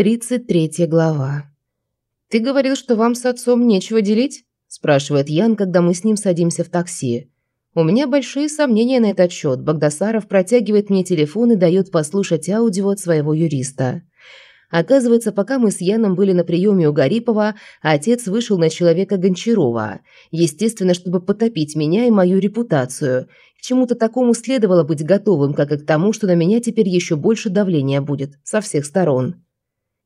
33 глава. «Ты говорил, что вам с отцом нечего делить?» – спрашивает Ян, когда мы с ним садимся в такси. У меня большие сомнения на этот счет. Багдасаров протягивает мне телефон и дает послушать аудио от своего юриста. Оказывается, пока мы с Яном были на приеме у Гарипова, отец вышел на человека Гончарова. Естественно, чтобы потопить меня и мою репутацию. К чему-то такому следовало быть готовым, как и к тому, что на меня теперь еще больше давления будет со всех сторон.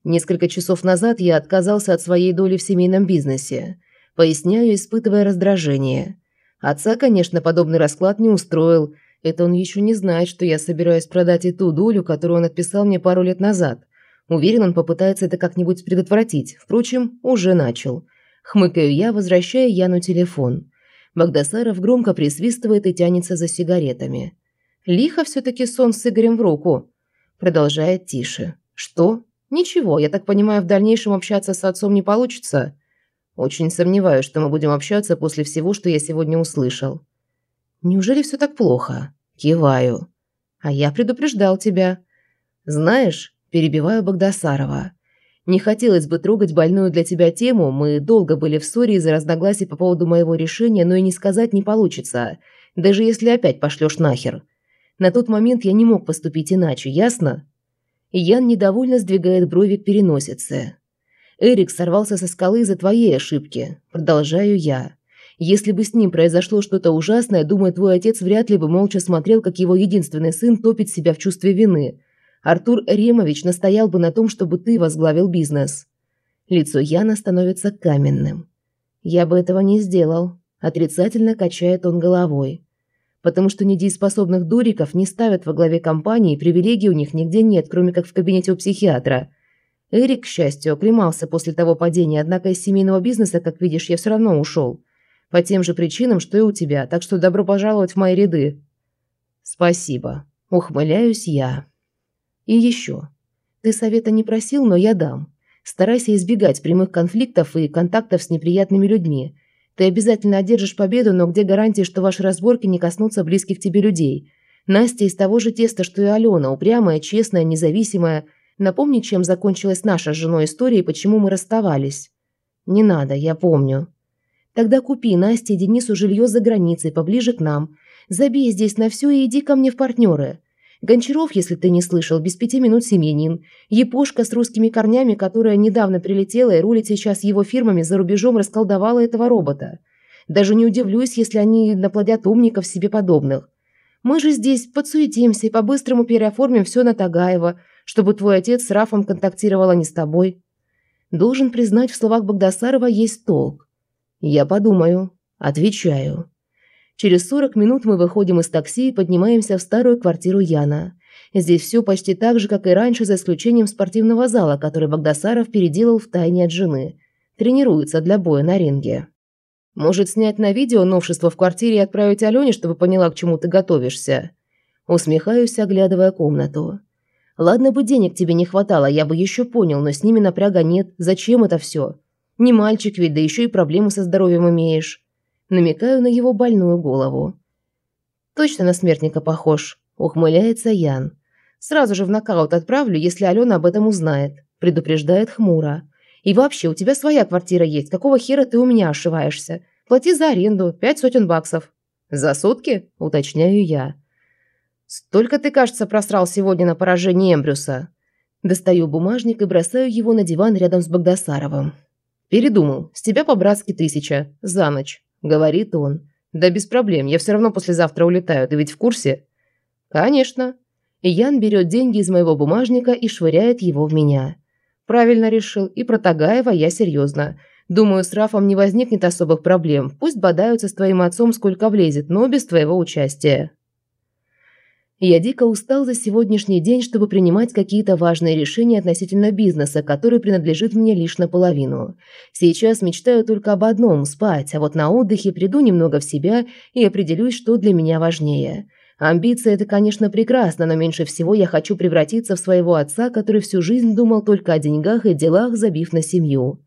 Несколько часов назад я отказался от своей доли в семейном бизнесе. Поясняю, испытывая раздражение. Отца, конечно, подобный расклад не устроил. Это он еще не знает, что я собираюсь продать и ту долю, которую он отписал мне пару лет назад. Уверен, он попытается это как-нибудь предотвратить. Впрочем, уже начал. Хмыкаю я, возвращая Яну телефон. Багдасаров громко присвистывает и тянется за сигаретами. Лихо все-таки сон с Игорем в руку. Продолжает тише. Что? Ничего, я так понимаю, в дальнейшем общаться с отцом не получится. Очень сомневаюсь, что мы будем общаться после всего, что я сегодня услышал. Неужели все так плохо? Киваю. А я предупреждал тебя. Знаешь, перебиваю Богдасарова. Не хотелось бы трогать больную для тебя тему, мы долго были в ссоре из-за разногласий по поводу моего решения, но и не сказать не получится, даже если опять пошлешь нахер. На тот момент я не мог поступить иначе, ясно? Ян недовольно сдвигает брови к переносице. «Эрик сорвался со скалы из-за твоей ошибки. Продолжаю я. Если бы с ним произошло что-то ужасное, думаю, твой отец вряд ли бы молча смотрел, как его единственный сын топит себя в чувстве вины. Артур Ремович настоял бы на том, чтобы ты возглавил бизнес». Лицо Яна становится каменным. «Я бы этого не сделал», – отрицательно качает он головой потому что недееспособных дуриков не ставят во главе компании, привилегий у них нигде нет, кроме как в кабинете у психиатра. Эрик, к счастью, оклемался после того падения, однако из семейного бизнеса, как видишь, я все равно ушел. По тем же причинам, что и у тебя, так что добро пожаловать в мои ряды. Спасибо. Ухмыляюсь я. И еще. Ты совета не просил, но я дам. Старайся избегать прямых конфликтов и контактов с неприятными людьми. Ты обязательно одержишь победу, но где гарантии, что ваши разборки не коснутся близких тебе людей? Настя из того же теста, что и Алена, упрямая, честная, независимая. Напомни, чем закончилась наша с женой история и почему мы расставались. Не надо, я помню. Тогда купи Насте и Денису жилье за границей, поближе к нам. Забей здесь на все и иди ко мне в партнеры. Гончаров, если ты не слышал, без пяти минут семьянин. Япошка с русскими корнями, которая недавно прилетела и рулит сейчас его фирмами за рубежом, расколдовала этого робота. Даже не удивлюсь, если они наплодят умников себе подобных. Мы же здесь подсуетимся и по-быстрому переоформим все на Тагаева, чтобы твой отец с Рафом контактировала не с тобой. Должен признать, в словах Богдасарова есть толк. Я подумаю. Отвечаю. Через 40 минут мы выходим из такси и поднимаемся в старую квартиру Яна. Здесь все почти так же, как и раньше, за исключением спортивного зала, который Богдасаров переделал в тайне от жены. Тренируется для боя на ринге. Может, снять на видео новшество в квартире и отправить Алене, чтобы поняла, к чему ты готовишься? Усмехаюсь, оглядывая комнату. Ладно бы денег тебе не хватало, я бы еще понял, но с ними напряга нет. Зачем это все? Не мальчик ведь, да еще и проблемы со здоровьем имеешь. Намекаю на его больную голову. «Точно на смертника похож», – ухмыляется Ян. «Сразу же в нокаут отправлю, если Алена об этом узнает», – предупреждает хмуро. «И вообще, у тебя своя квартира есть. Какого хера ты у меня ошиваешься? Плати за аренду, пять сотен баксов». «За сутки?» – уточняю я. «Столько ты, кажется, просрал сегодня на поражение Эмбрюса». Достаю бумажник и бросаю его на диван рядом с Богдасаровым. «Передумал. С тебя по-братски тысяча. За ночь говорит он. Да без проблем, я все равно послезавтра улетаю, ты ведь в курсе? Конечно. И Ян берет деньги из моего бумажника и швыряет его в меня. Правильно решил, и про Тагаева я серьезно. Думаю, с Рафом не возникнет особых проблем. Пусть бодаются с твоим отцом сколько влезет, но без твоего участия. Я дико устал за сегодняшний день, чтобы принимать какие-то важные решения относительно бизнеса, который принадлежит мне лишь наполовину. Сейчас мечтаю только об одном – спать, а вот на отдыхе приду немного в себя и определюсь, что для меня важнее. Амбиции – это, конечно, прекрасно, но меньше всего я хочу превратиться в своего отца, который всю жизнь думал только о деньгах и делах, забив на семью.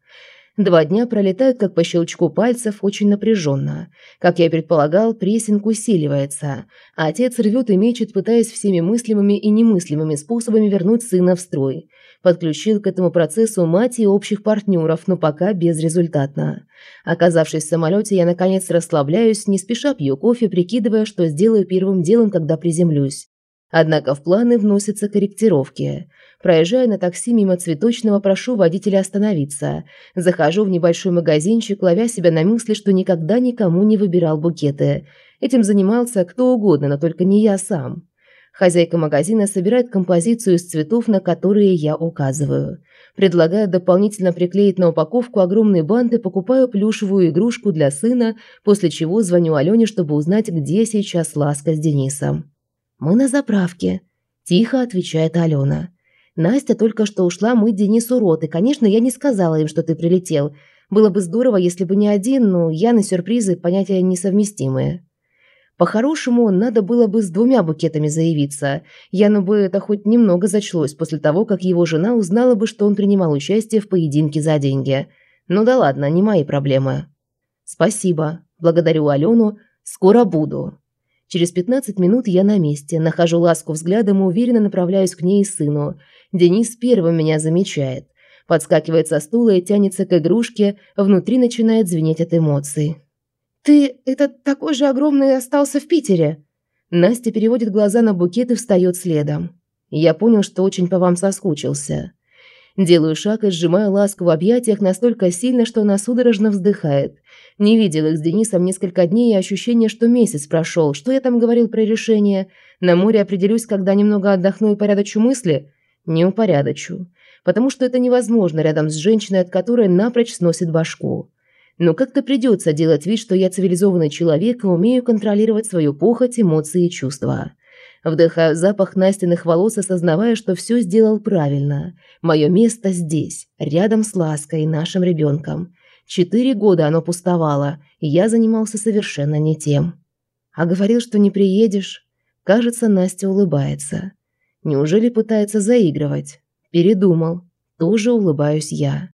Два дня пролетают как по щелчку пальцев очень напряженно. Как я и предполагал, прессинг усиливается. Отец рвет и мечет, пытаясь всеми мыслимыми и немыслимыми способами вернуть сына в строй. Подключил к этому процессу мать и общих партнеров, но пока безрезультатно. Оказавшись в самолете, я наконец расслабляюсь, не спеша пью кофе, прикидывая, что сделаю первым делом, когда приземлюсь. Однако в планы вносятся корректировки. Проезжая на такси мимо цветочного, прошу водителя остановиться. Захожу в небольшой магазинчик, ловя себя на мысли, что никогда никому не выбирал букеты. Этим занимался кто угодно, но только не я сам. Хозяйка магазина собирает композицию из цветов, на которые я указываю. Предлагаю дополнительно приклеить на упаковку огромные банты, покупаю плюшевую игрушку для сына, после чего звоню Алене, чтобы узнать, где сейчас Ласка с Денисом. «Мы на заправке», – тихо отвечает Алена. «Настя только что ушла мыть Денису рот, и, конечно, я не сказала им, что ты прилетел. Было бы здорово, если бы не один, но я на сюрпризы понятия несовместимые». По-хорошему, надо было бы с двумя букетами заявиться. Яну бы это хоть немного зачлось после того, как его жена узнала бы, что он принимал участие в поединке за деньги. Ну да ладно, не мои проблемы. Спасибо. Благодарю Алену. Скоро буду. Через 15 минут я на месте, нахожу ласку взглядом и уверенно направляюсь к ней и сыну. Денис первым меня замечает. Подскакивает со стула и тянется к игрушке, внутри начинает звенеть от эмоций. «Ты этот такой же огромный остался в Питере?» Настя переводит глаза на букет и встает следом. «Я понял, что очень по вам соскучился». Делаю шаг и сжимаю ласку в объятиях настолько сильно, что она судорожно вздыхает. Не видел их с Денисом несколько дней и ощущение, что месяц прошел. Что я там говорил про решение? На море определюсь, когда немного отдохну и порядочу мысли? Не упорядочу. Потому что это невозможно рядом с женщиной, от которой напрочь сносит башку. Но как-то придется делать вид, что я цивилизованный человек и умею контролировать свою похоть, эмоции и чувства. Вдыхаю запах Настиных волос, осознавая, что все сделал правильно. Мое место здесь, рядом с Лаской, нашим ребенком. Четыре года оно пустовало, и я занимался совершенно не тем. А говорил, что не приедешь. Кажется, Настя улыбается. Неужели пытается заигрывать? Передумал. Тоже улыбаюсь я.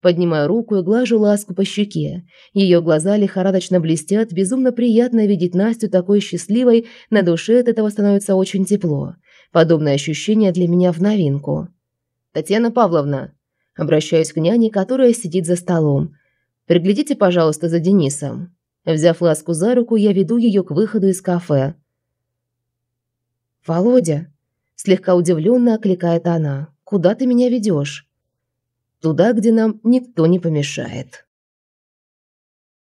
Поднимаю руку и глажу ласку по щеке. Ее глаза лихорадочно блестят, безумно приятно видеть Настю такой счастливой, на душе от этого становится очень тепло. Подобное ощущение для меня в новинку. «Татьяна Павловна», обращаюсь к няне, которая сидит за столом. «Приглядите, пожалуйста, за Денисом». Взяв ласку за руку, я веду ее к выходу из кафе. «Володя», слегка удивленно окликает она, «куда ты меня ведешь?» Туда, где нам никто не помешает.